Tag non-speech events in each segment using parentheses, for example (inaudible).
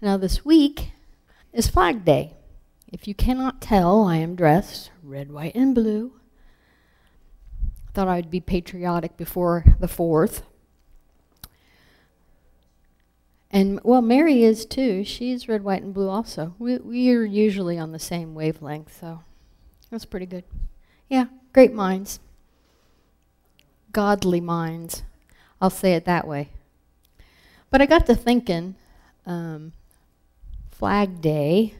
Now this week is Flag Day. If you cannot tell, I am dressed red, white, and blue. Thought I'd be patriotic before the 4th. And, well, Mary is too. She's red, white, and blue also. We, we are usually on the same wavelength, so that's pretty good. Yeah, great minds. Godly minds. I'll say it that way. But I got to thinking, um, Flag Day,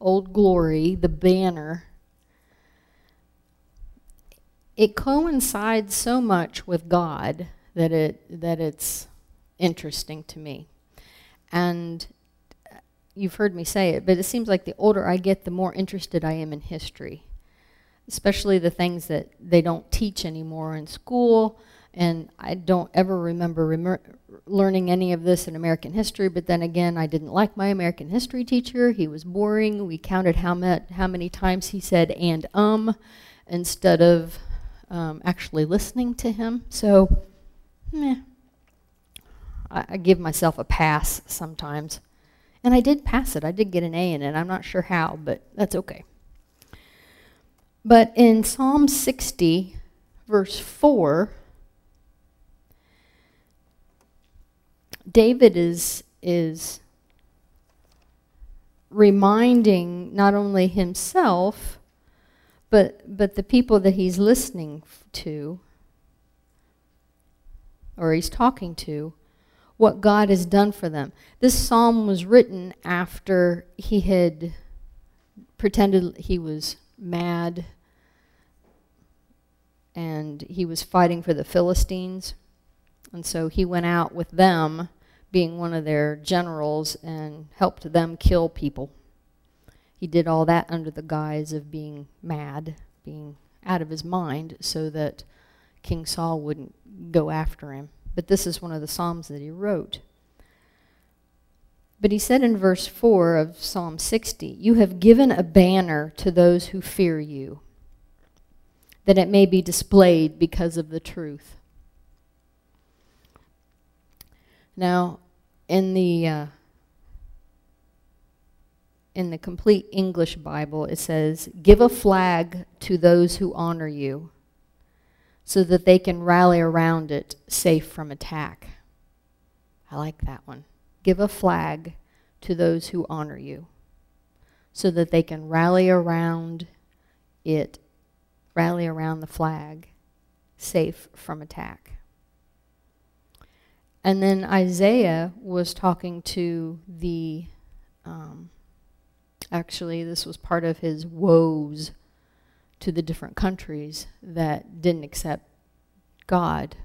Old Glory, the banner, it coincides so much with God that it that it's interesting to me. And you've heard me say it, but it seems like the older I get, the more interested I am in history. Especially the things that they don't teach anymore in school, and I don't ever remember learning any of this in American history, but then again, I didn't like my American history teacher. He was boring. We counted how, how many times he said and um instead of um, actually listening to him. So, meh. I, I give myself a pass sometimes. And I did pass it. I did get an A in it. I'm not sure how, but that's okay. But in Psalm 60, verse 4, David is is reminding not only himself but but the people that he's listening to or he's talking to what God has done for them. This psalm was written after he had pretended he was mad and he was fighting for the Philistines. And so he went out with them, being one of their generals, and helped them kill people. He did all that under the guise of being mad, being out of his mind, so that King Saul wouldn't go after him. But this is one of the Psalms that he wrote. But he said in verse 4 of Psalm 60, You have given a banner to those who fear you, that it may be displayed because of the truth. Now, in the uh, in the complete English Bible, it says, Give a flag to those who honor you so that they can rally around it safe from attack. I like that one. Give a flag to those who honor you so that they can rally around it, rally around the flag, safe from attack. And then Isaiah was talking to the, um, actually this was part of his woes to the different countries that didn't accept God.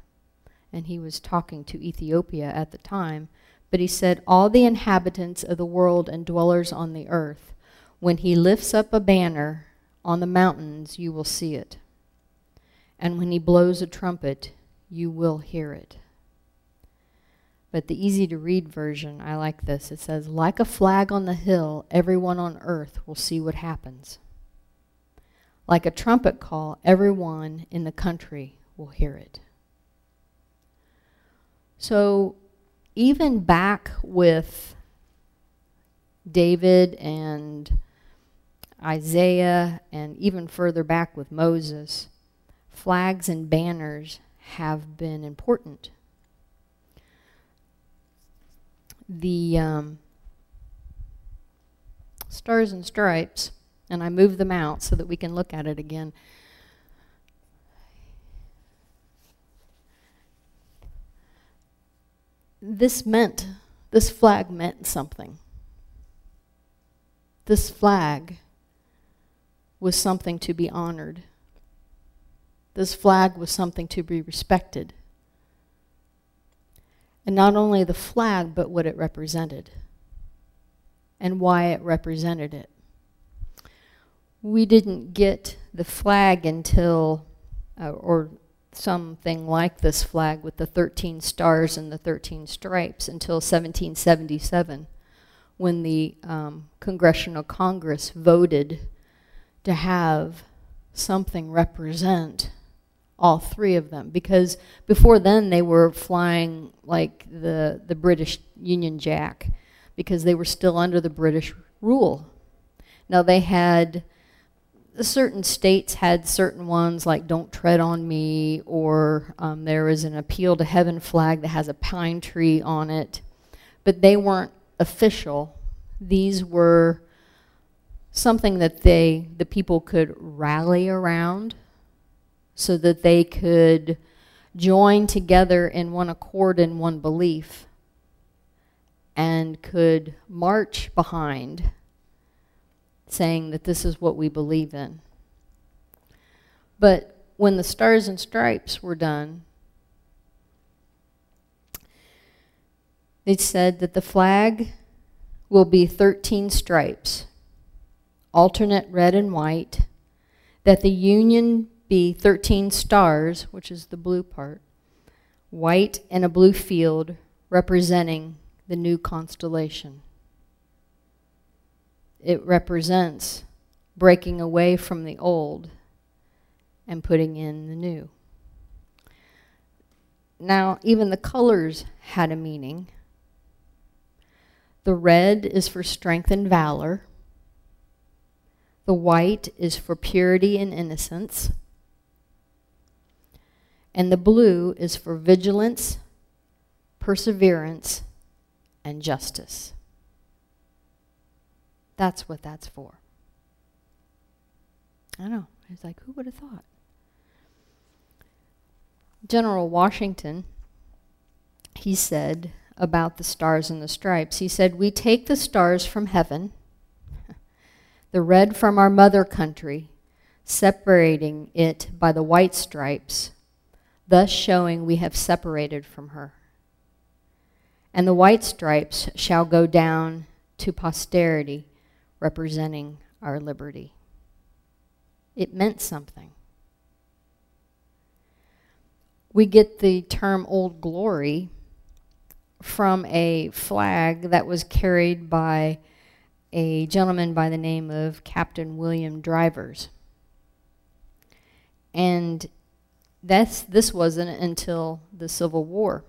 And he was talking to Ethiopia at the time. But he said, all the inhabitants of the world and dwellers on the earth, when he lifts up a banner on the mountains, you will see it. And when he blows a trumpet, you will hear it. But the easy to read version, I like this. It says, like a flag on the hill, everyone on earth will see what happens. Like a trumpet call, everyone in the country will hear it. So even back with David and Isaiah and even further back with Moses, flags and banners have been important. The um, Stars and Stripes and I move them out so that we can look at it again. This meant, this flag meant something. This flag was something to be honored. This flag was something to be respected. And not only the flag, but what it represented and why it represented it. We didn't get the flag until, uh, or something like this flag with the 13 stars and the 13 stripes until 1777 when the um, Congressional Congress voted to have something represent all three of them because before then they were flying like the the British Union Jack because they were still under the British rule. Now they had, certain states had certain ones like Don't Tread on Me or um, there is an Appeal to Heaven flag that has a pine tree on it. But they weren't official. These were something that they, the people could rally around so that they could join together in one accord in one belief and could march behind saying that this is what we believe in. But when the Stars and Stripes were done, they said that the flag will be 13 stripes, alternate red and white, that the union be 13 stars, which is the blue part, white and a blue field representing the new constellation. It represents breaking away from the old and putting in the new. Now, even the colors had a meaning. The red is for strength and valor. The white is for purity and innocence. And the blue is for vigilance, perseverance, and justice. That's what that's for. I know. It's like, who would have thought? General Washington, he said about the stars and the stripes, he said, we take the stars from heaven, (laughs) the red from our mother country, separating it by the white stripes, thus showing we have separated from her. And the white stripes shall go down to posterity, representing our liberty. It meant something. We get the term Old Glory from a flag that was carried by a gentleman by the name of Captain William Drivers. And that's, this wasn't until the Civil War.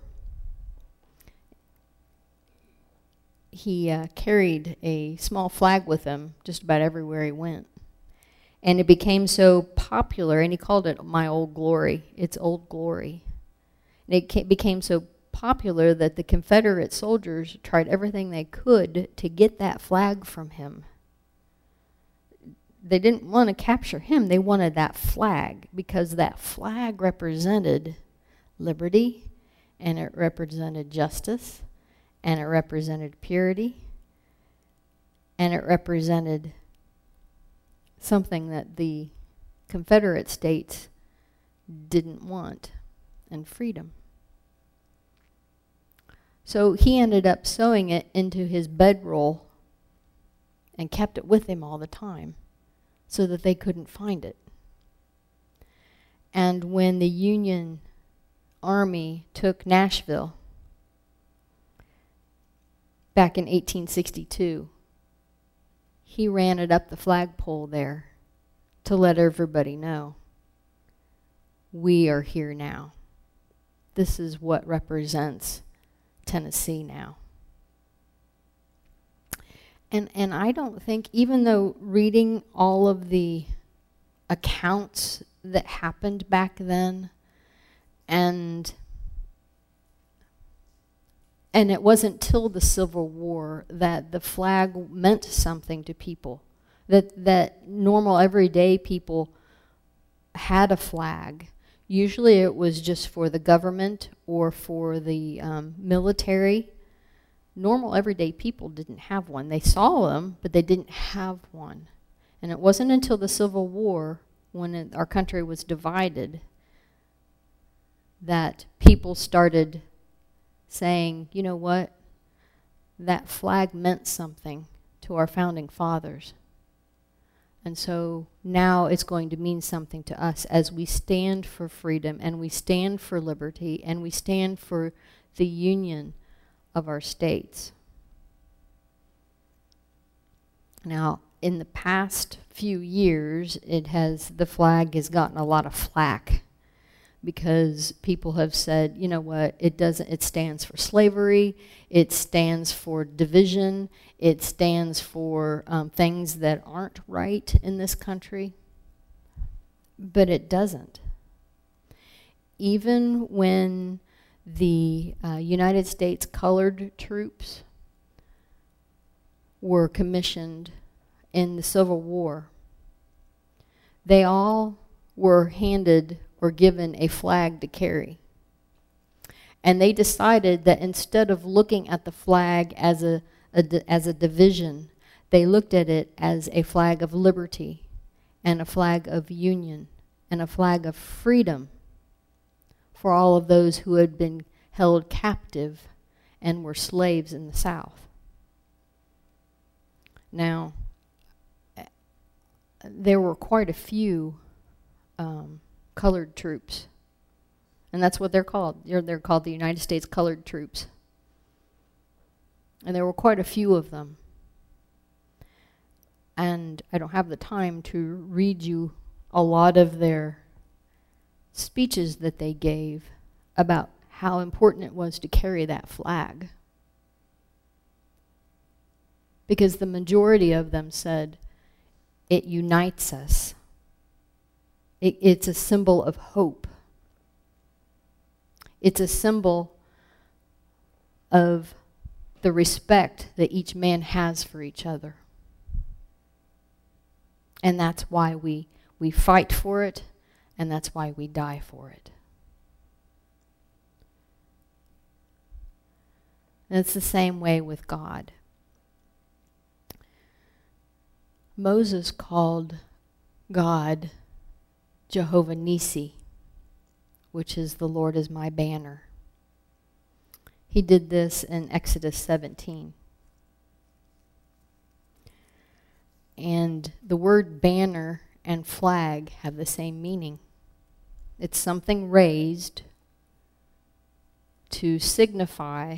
he uh, carried a small flag with him just about everywhere he went. And it became so popular, and he called it My Old Glory. It's Old Glory. And it became so popular that the Confederate soldiers tried everything they could to get that flag from him. They didn't want to capture him. They wanted that flag because that flag represented liberty and it represented justice and it represented purity, and it represented something that the Confederate states didn't want, and freedom. So he ended up sewing it into his bedroll and kept it with him all the time so that they couldn't find it. And when the Union Army took Nashville, back in 1862. He ran it up the flagpole there to let everybody know. We are here now. This is what represents Tennessee now. And and I don't think even though reading all of the accounts that happened back then and and it wasn't till the Civil War that the flag meant something to people. That, that normal, everyday people had a flag. Usually it was just for the government or for the um, military. Normal, everyday people didn't have one. They saw them, but they didn't have one. And it wasn't until the Civil War, when it, our country was divided, that people started saying, you know what, that flag meant something to our founding fathers. And so now it's going to mean something to us as we stand for freedom and we stand for liberty and we stand for the union of our states. Now, in the past few years, it has the flag has gotten a lot of flack because people have said, you know what, it doesn't, it stands for slavery, it stands for division, it stands for um, things that aren't right in this country, but it doesn't. Even when the uh, United States colored troops were commissioned in the Civil War, they all were handed or given a flag to carry. And they decided that instead of looking at the flag as a, a as a division, they looked at it as a flag of liberty and a flag of union and a flag of freedom for all of those who had been held captive and were slaves in the South. Now, there were quite a few um, colored troops. And that's what they're called. They're, they're called the United States Colored Troops. And there were quite a few of them. And I don't have the time to read you a lot of their speeches that they gave about how important it was to carry that flag. Because the majority of them said, it unites us. It, it's a symbol of hope. It's a symbol of the respect that each man has for each other. And that's why we, we fight for it, and that's why we die for it. And it's the same way with God. Moses called God Jehovah Nisi, which is the Lord is my banner. He did this in Exodus 17. And the word banner and flag have the same meaning. It's something raised to signify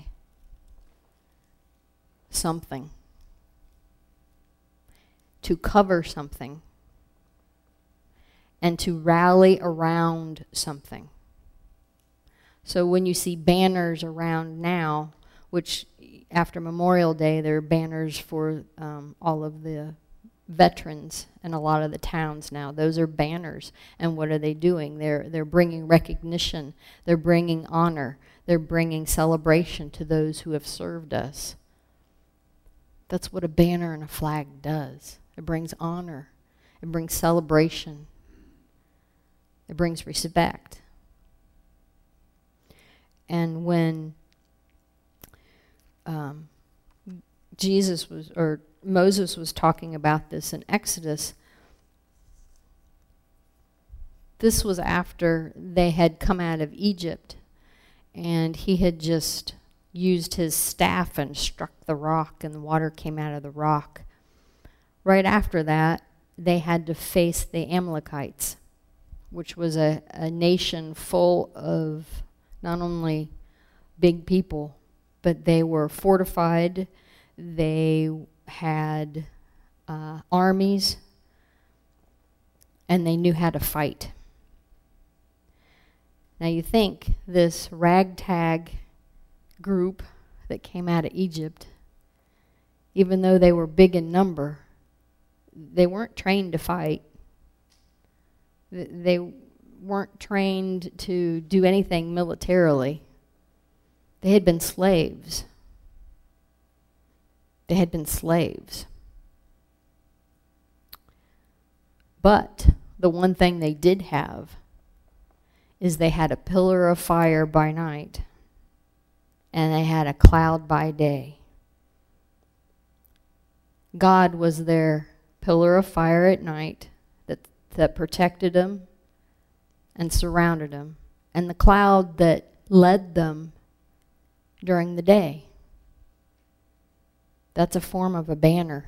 something, to cover something and to rally around something. So when you see banners around now, which after Memorial Day, there are banners for um, all of the veterans in a lot of the towns now. Those are banners. And what are they doing? They're, they're bringing recognition. They're bringing honor. They're bringing celebration to those who have served us. That's what a banner and a flag does. It brings honor. It brings celebration. It brings respect. And when um, Jesus was, or Moses was talking about this in Exodus, this was after they had come out of Egypt and he had just used his staff and struck the rock and the water came out of the rock. Right after that, they had to face the Amalekites which was a, a nation full of not only big people, but they were fortified, they had uh, armies, and they knew how to fight. Now you think this ragtag group that came out of Egypt, even though they were big in number, they weren't trained to fight. They weren't trained to do anything militarily. They had been slaves. They had been slaves. But the one thing they did have is they had a pillar of fire by night and they had a cloud by day. God was their pillar of fire at night that that protected them and surrounded them, and the cloud that led them during the day. That's a form of a banner.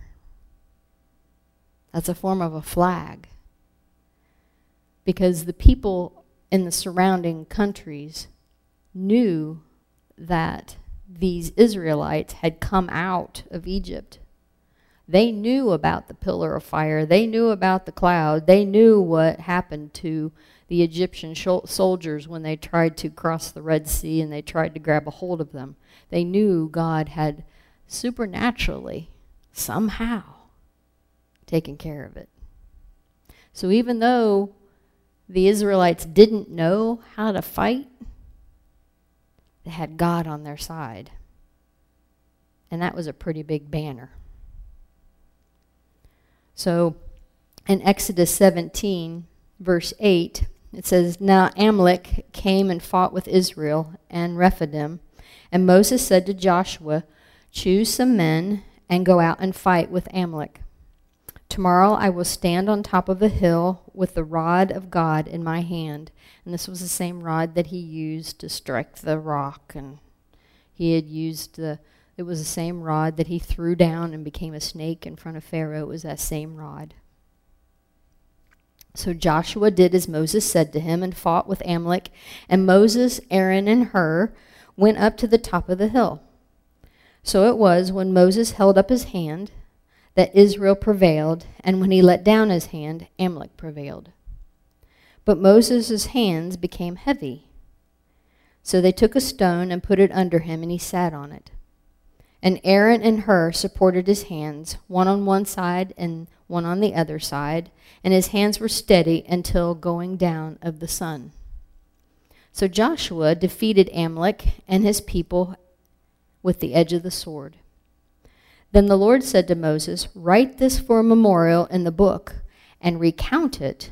That's a form of a flag. Because the people in the surrounding countries knew that these Israelites had come out of Egypt they knew about the pillar of fire. They knew about the cloud. They knew what happened to the Egyptian soldiers when they tried to cross the Red Sea and they tried to grab a hold of them. They knew God had supernaturally, somehow, taken care of it. So even though the Israelites didn't know how to fight, they had God on their side. And that was a pretty big banner. So in Exodus 17, verse 8, it says, Now Amalek came and fought with Israel and Rephidim. And Moses said to Joshua, Choose some men and go out and fight with Amalek. Tomorrow I will stand on top of a hill with the rod of God in my hand. And this was the same rod that he used to strike the rock. And he had used the, it was the same rod that he threw down and became a snake in front of Pharaoh. It was that same rod. So Joshua did as Moses said to him and fought with Amalek. And Moses, Aaron, and Hur went up to the top of the hill. So it was when Moses held up his hand that Israel prevailed, and when he let down his hand, Amalek prevailed. But Moses' hands became heavy. So they took a stone and put it under him, and he sat on it. And Aaron and Hur supported his hands, one on one side and one on the other side, and his hands were steady until going down of the sun. So Joshua defeated Amalek and his people with the edge of the sword. Then the Lord said to Moses, Write this for a memorial in the book and recount it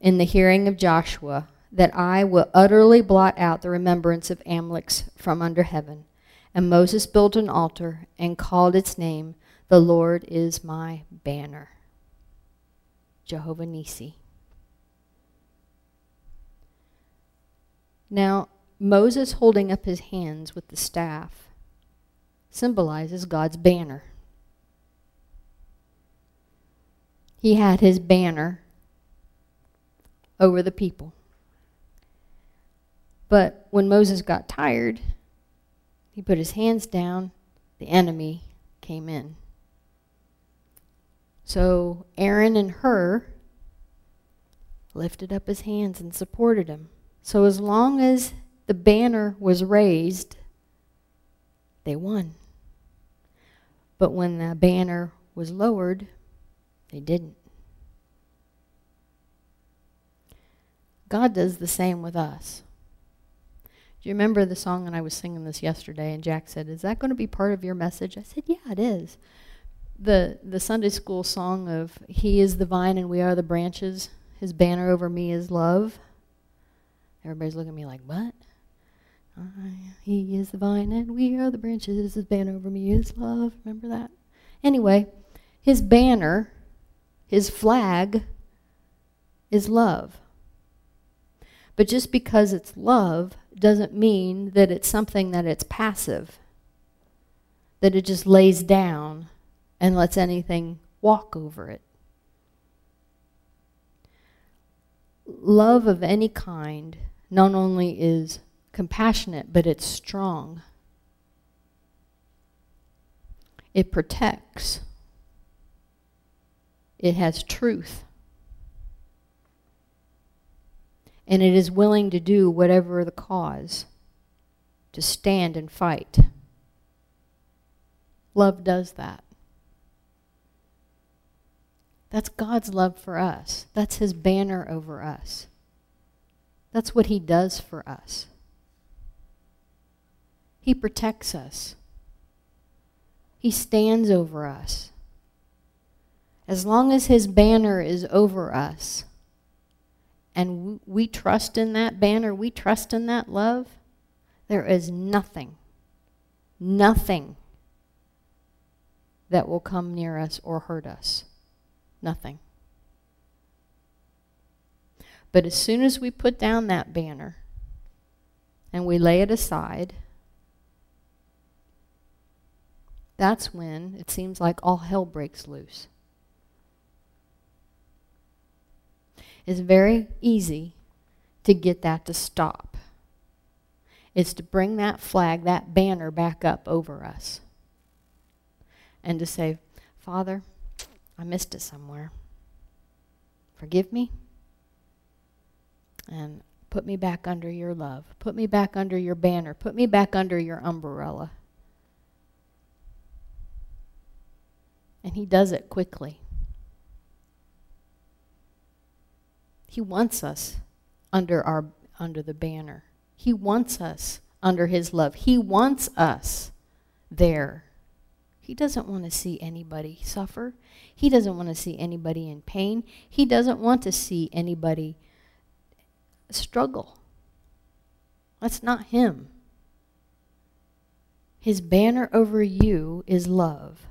in the hearing of Joshua, that I will utterly blot out the remembrance of Amalek's from under heaven. And Moses built an altar and called its name, The Lord is my banner. Jehovah Nisi. Now, Moses holding up his hands with the staff symbolizes God's banner. He had his banner over the people. But when Moses got tired, he put his hands down, the enemy came in. So Aaron and Hur lifted up his hands and supported him. So as long as the banner was raised, they won. But when the banner was lowered, they didn't. God does the same with us. Do you remember the song, and I was singing this yesterday, and Jack said, is that going to be part of your message? I said, yeah, it is. The, the Sunday school song of He is the vine and we are the branches, His banner over me is love. Everybody's looking at me like, what? He is the vine and we are the branches. His banner over me is love. Remember that? Anyway, his banner, his flag, is love. But just because it's love doesn't mean that it's something that it's passive. That it just lays down and lets anything walk over it. Love of any kind not only is compassionate, but it's strong. It protects. It has truth. And it is willing to do whatever the cause, to stand and fight. Love does that. That's God's love for us. That's his banner over us. That's what he does for us. He protects us. He stands over us. As long as his banner is over us, and we trust in that banner, we trust in that love, there is nothing, nothing that will come near us or hurt us. Nothing. But as soon as we put down that banner and we lay it aside, that's when it seems like all hell breaks loose. It's very easy to get that to stop. It's to bring that flag, that banner back up over us. And to say, Father, I missed it somewhere. Forgive me. And put me back under your love. Put me back under your banner. Put me back under your umbrella. And he does it quickly. He wants us under our under the banner. He wants us under his love. He wants us there. He doesn't want to see anybody suffer. He doesn't want to see anybody in pain. He doesn't want to see anybody struggle. That's not him. His banner over you is love.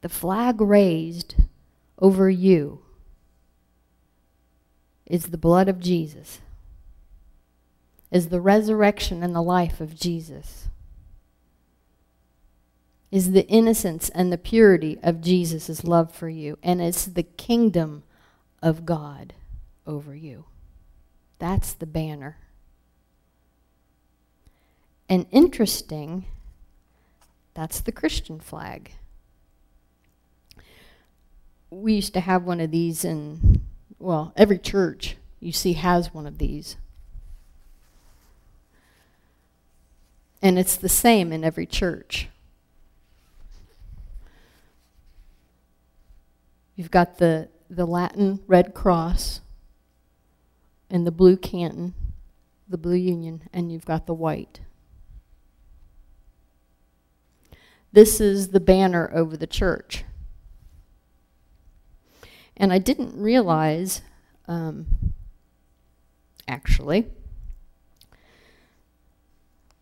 The flag raised over you is the blood of Jesus, is the resurrection and the life of Jesus, is the innocence and the purity of Jesus' love for you, and it's the kingdom of God over you. That's the banner. And interesting, that's the Christian flag. We used to have one of these in, well, every church you see has one of these. And it's the same in every church. You've got the the Latin Red Cross and the blue canton, the blue union, and you've got the white. This is the banner over the church. And I didn't realize, um, actually,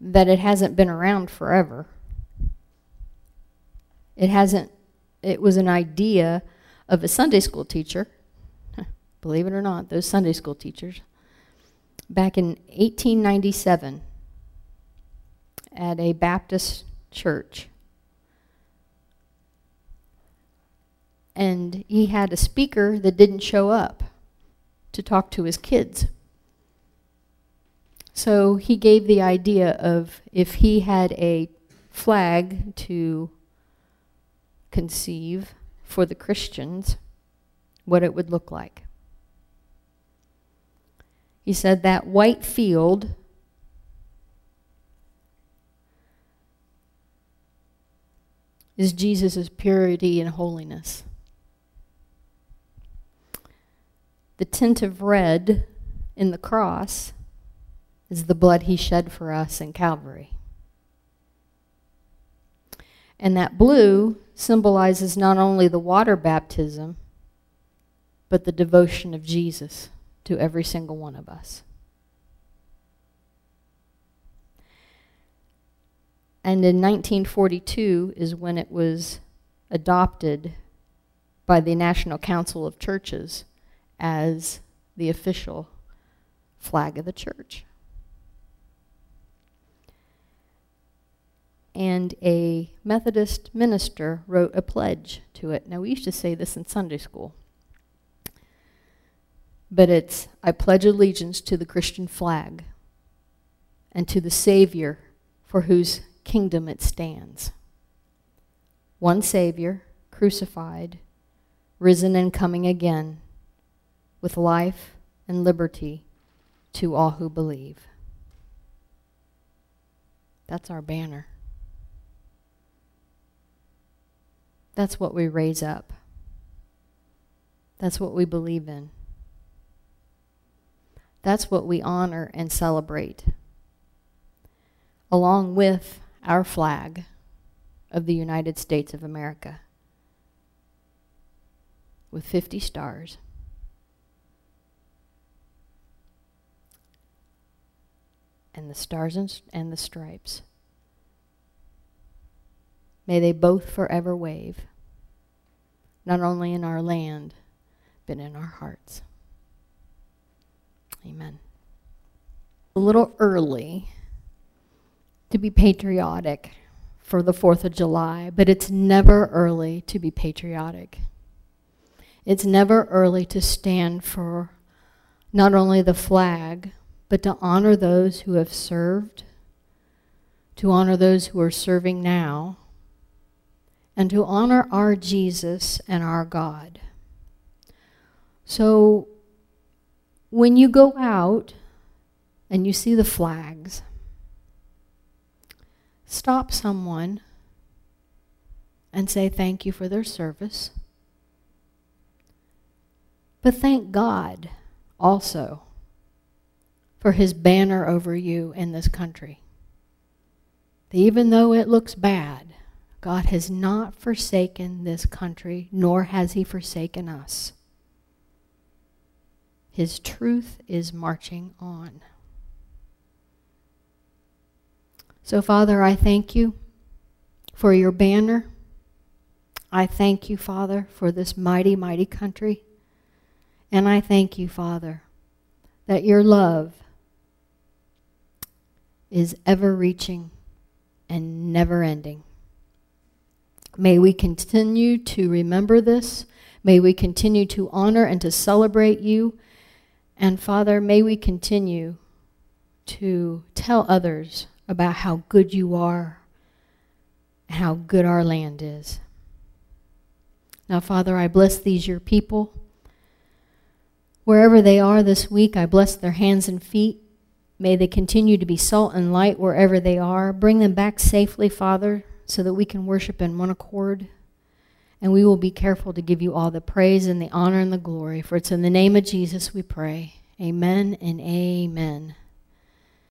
that it hasn't been around forever. It hasn't, it was an idea of a Sunday school teacher, (laughs) believe it or not, those Sunday school teachers, back in 1897 at a Baptist church. And he had a speaker that didn't show up to talk to his kids. So he gave the idea of if he had a flag to conceive for the Christians what it would look like. He said that white field is Jesus' purity and holiness. The tint of red in the cross is the blood he shed for us in Calvary. And that blue symbolizes not only the water baptism, but the devotion of Jesus to every single one of us. And in 1942 is when it was adopted by the National Council of Churches as the official flag of the church. and a Methodist minister wrote a pledge to it. Now, we used to say this in Sunday school. But it's, I pledge allegiance to the Christian flag and to the Savior for whose kingdom it stands. One Savior, crucified, risen and coming again, with life and liberty to all who believe. That's our banner. That's what we raise up. That's what we believe in. That's what we honor and celebrate. Along with our flag of the United States of America with 50 stars. And the stars and, and the stripes. May they both forever wave, not only in our land, but in our hearts. Amen. A little early to be patriotic for the 4th of July, but it's never early to be patriotic. It's never early to stand for not only the flag, but to honor those who have served, to honor those who are serving now, and to honor our Jesus and our God. So when you go out and you see the flags, stop someone and say thank you for their service. But thank God also for his banner over you in this country. Even though it looks bad, God has not forsaken this country, nor has he forsaken us. His truth is marching on. So, Father, I thank you for your banner. I thank you, Father, for this mighty, mighty country. And I thank you, Father, that your love is ever-reaching and never-ending. May we continue to remember this. May we continue to honor and to celebrate you. And Father, may we continue to tell others about how good you are, how good our land is. Now, Father, I bless these your people. Wherever they are this week, I bless their hands and feet. May they continue to be salt and light wherever they are. Bring them back safely, Father, so that we can worship in one accord. And we will be careful to give you all the praise and the honor and the glory. For it's in the name of Jesus we pray. Amen and amen.